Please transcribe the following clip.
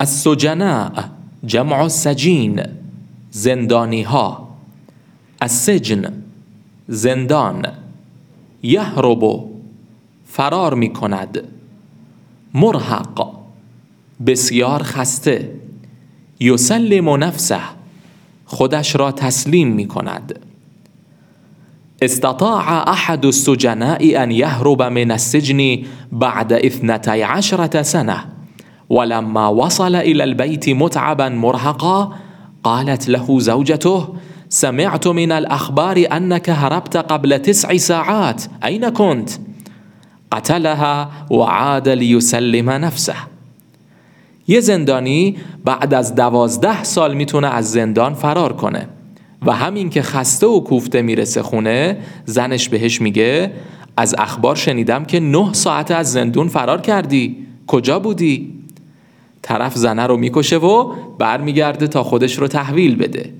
السجناء جمع سجین زندانی ها السجن زندان. یهرب فرار می کند مرحق بسیار خسته. یسلم نفسه خودش را تسلیم می کند استطاع احد السجناء ان يهرب من السجن بعد اثنتي عشرة سنة. ولما وصل الى البيت متعبا مرهقا قالت له زوجته سمعت من الاخبار انك هربت قبل تسع ساعات اين كنت قتلها وعاد لیسلم نفسه یه زندانی بعد از دوازده سال می‌تونه از زندان فرار کنه و همین که خسته و کوفته می‌رسه خونه زنش بهش میگه از اخبار شنیدم که نه ساعت از زندون فرار کردی کجا بودی؟ طرف زنه رو می‌کشه و برمیگرده تا خودش رو تحویل بده.